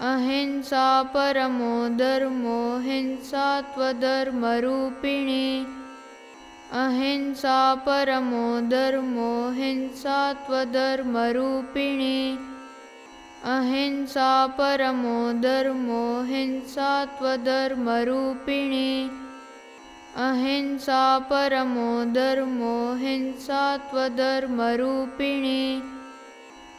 अहिंसा परमो धर्मो हिंसा त्वधर्मरूपिणी। अहिंसा परमो धर्मो हिंसा त्वधर्मरूपिणी। अहिंसा परमो धर्मो हिंसा त्वधर्मरूपिणी। अहिंसा परमो धर्मो हिंसा त्वधर्मरूपिणी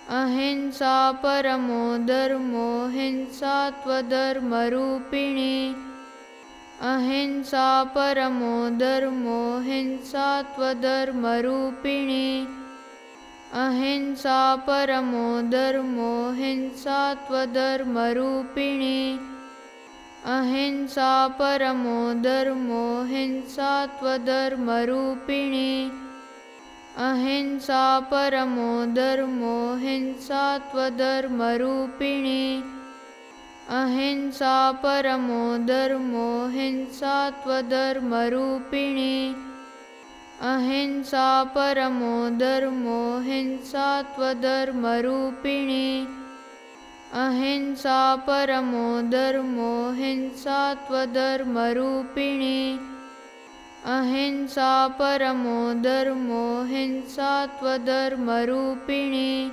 अहिंसा परमो धर्मो हिंसा त्वधर्मरूपिणी। अहिंसा परमो धर्मो हिंसा त्वधर्मरूपिणी। अहिंसा परमो धर्मो हिंसा त्वधर्मरूपिणी। अहिंसा परमो धर्मो हिंसा त्वधर्मरूपिणी अहिंसा परमो धर्मो हिंसा त्वधर्मरूपिणी। अहिंसा परमो धर्मो हिंसा त्वधर्मरूपिणी। अहिंसा परमो धर्मो हिंसा त्वधर्मरूपिणी। अहिंसा परमो धर्मो हिंसा त्वधर्मरूपिणी अहिंसा परमो धर्मो हिंसा त्वधर्मरूपिणी।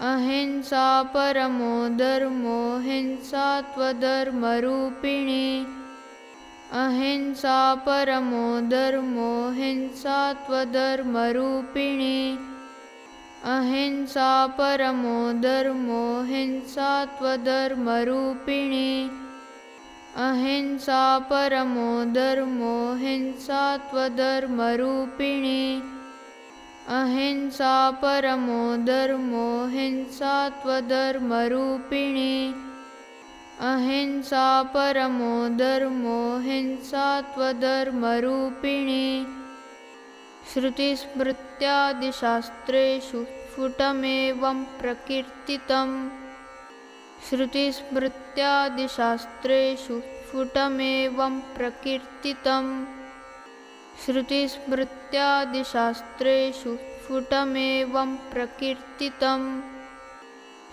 अहिंसा परमो धर्मो हिंसा त्वधर्मरूपिणी। अहिंसा परमो धर्मो हिंसा त्वधर्मरूपिणी। अहिंसा परमो धर्मो हिंसा त्वधर्मरूपिणी अहिंसा परमो धर्मो हिंसा त्वधर्मरूपिणी। अहिंसा परमो धर्मो हिंसा त्वधर्मरूपिणी। अहिंसा परमो धर्मो हिंसा त्वधर्मरूपिणी। श्रुतिस्मृत्यादिशास्त्रेषु स्फुटमेवं प्रकीर्तितम् श्रुतिस्मृत्यादिशास्त्रेषु स्फुटमेवं प्रकीर्तितम्। श्रुतिस्मृत्यादिशास्त्रेषु स्फुटमेवं प्रकीर्तितम्।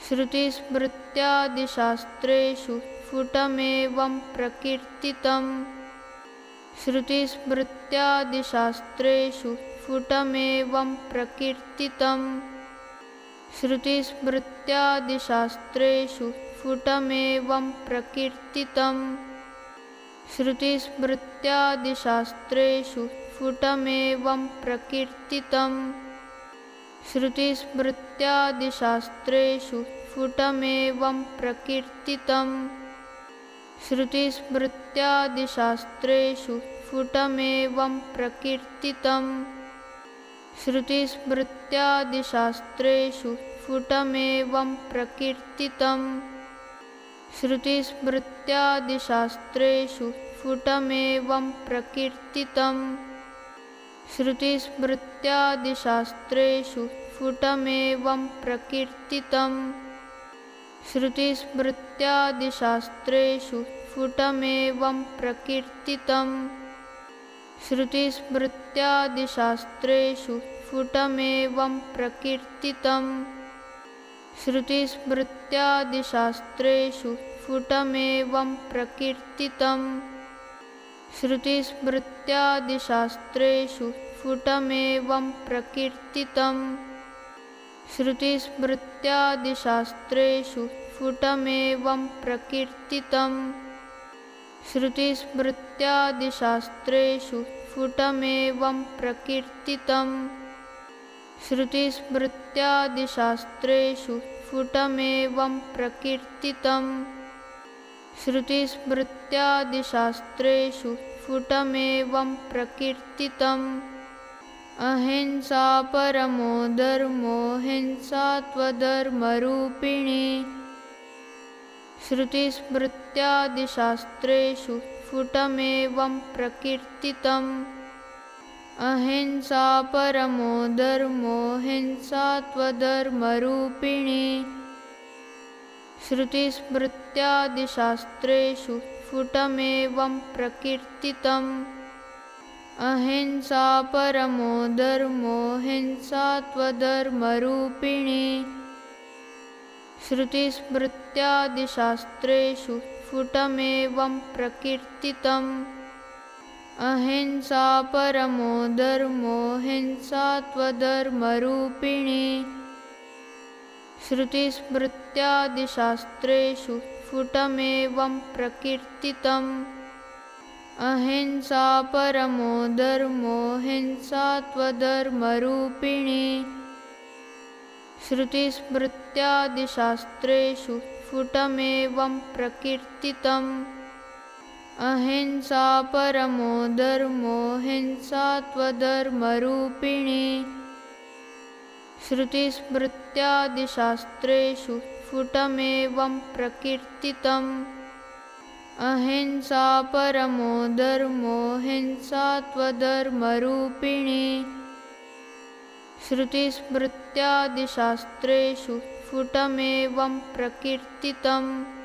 श्रुतिस्मृत्यादिशास्त्रेषु स्फुटमेवं प्रकीर्तितम्। श्रुतिस्मृत्यादिशास्त्रेषु स्फुटमेवं प्रकीर्तितम् श्रुतिस्मृत्यादिशास्त्रेषु स्फुटमेवं प्रकीर्तितम् श्रुतिस्मृत्यादिशास्त्रेषु स्फुटमेवं प्रकीर्तितम् श्रुतिस्मृत्यादिशास्त्रेषु स्फुटमेवं प्रकीर्तितम् श्रुतिस्मृत्यादिशास्त्रेषु स्फुटमेवं प्रकीर्तितम् श्रुतिस्मृत्यादिशास्त्रेषु स्फुटमेवं प्रकीर्तितम् श्रुतिस्मृत्यादिशास्त्रेषु स्फुटमेवं प्रकीर्तितम् श्रुतिस्मृत्यादिशास्त्रेषु स्फुटमेवं प्रकीर्तितम् श्रुतिस्मृत्यादिशास्त्रेषु स्फुटमेवं प्रकीर्तितम् श्रुतिस्मृत्यादिशास्त्रेषु स्फुटमेवं प्रकीर्तितम् श्रुतिस्मृत्यादिशास्त्रेषु स्फुटमेवं प्रकीर्तितम्। श्रुतिस्मृत्यादिशास्त्रेषु स्फुटमेवं प्रकीर्तितम्। श्रुतिस्मृत्यादिशास्त्रेषु स्फुटमेवं प्रकीर्तितम्। श्रुतिस्मृत्यादिशास्त्रेषु स्फुटमेवं प्रकीर्तितम् श्रुतिस्मृत्यादिशास्त्रेषु स्फुटमेवं प्रकीर्तितम्। श्रुतिस्मृत्यादिशास्त्रेषु स्फुटमेवं प्रकीर्तितम्। अहिंसा परमो धर्मो हिंसा त्वधर्मरूपिणी। श्रुतिस्मृत्यादिशास्त्रेषु स्फुटमेवं प्रकीर्तितम् अहिंसा परमो धर्मो हिंसा त्वधर्मरूपिणी। श्रुतिस्मृत्यादिशास्त्रेषु स्फुटमेवं प्रकीर्तितम्। अहिंसा परमो धर्मो हिंसा त्वधर्मरूपिणी। श्रुतिस्मृत् स्मृत्यादिशास्त्रेषु स्फुटमेवं प्रकीर्तितम् अहिंसा परमो धर्मो हिंसा त्वधर्मरूपिणी। श्रुतिस्मृत्यादिशास्त्रेषु स्फुटमेवं प्रकीर्तितम्। अहिंसा परमो धर्मो हिंसा त्वधर्मरूपिणी। श्रुतिस्मृत्यादिशास्त्रेषु स्फुटमेवं प्रकीर्तितम् अहिंसा परमो धर्मो हिंसा त्वधर्मरूपिणी। श्रुतिस्मृत्यादिशास्त्रेषु स्फुटमेवं प्रकीर्तितम्। अहिंसा परमो धर्मो हिंसा त्वधर्मरूपिणी। श्रुतिस्मृत्यादिशास्त्रेषु स्फुटमेवं प्रकीर्तितम्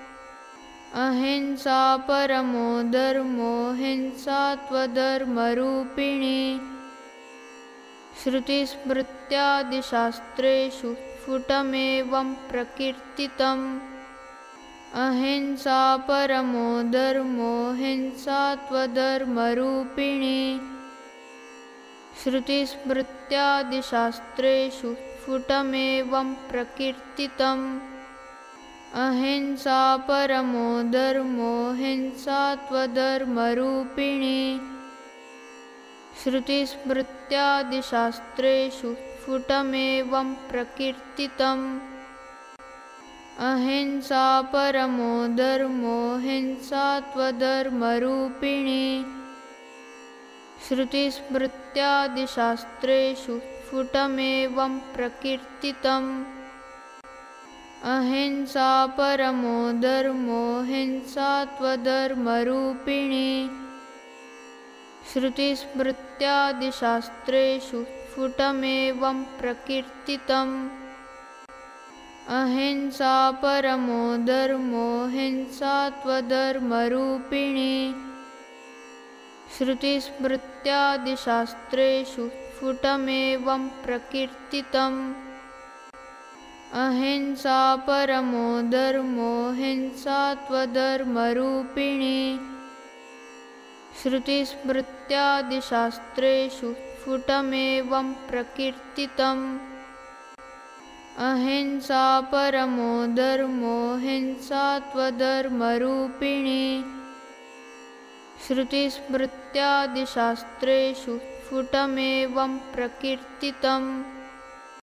अहिंसा परमो धर्मो हिंसा त्वधर्मरूपिणी। श्रुतिस्मृत्यादिशास्त्रेषु स्फुटमेवं प्रकीर्तितम्। अहिंसा परमो धर्मो हिंसा त्वधर्मरूपिणी। श्रुतिस्मृत्यादिशास्त्रेषु स्फुटमेवं प्रकीर्तितम् अहिंसा परमो धर्मो हिंसा त्वधर्मरूपिणी। श्रुतिस्मृत्यादिशास्त्रेषु स्फुटमेवं प्रकीर्तितम्। अहिंसा परमो धर्मो हिंसा त्वधर्मरूपिणी। श्रुतिस्मृत्यादिशास्त्रेषु स्फुटमेवं प्रकीर्तितम् अहिंसा परमो धर्मो हिंसा त्वधर्मरूपिणी। श्रुतिस्मृत्यादिशास्त्रेषु स्फुटमेवं प्रकीर्तितम्। अहिंसा परमो धर्मो हिंसा त्वधर्मरूपिणी। श्रुतिस्मृत्यादिशास्त्रेषु स्फुटमेवं प्रकीर्तितम् अहिंसा परमो धर्मो हिंसा त्वधर्मरूपिणी। श्रुतिस्मृत्यादिशास्त्रेषु स्फुटमेवं प्रकीर्तितम्। अहिंसा परमो धर्मो हिंसा त्वधर्मरूपिणी। श्रुतिस्मृत्यादिशास्त्रेषु स्फुटमेवं प्रकीर्तितम्